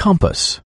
Compass.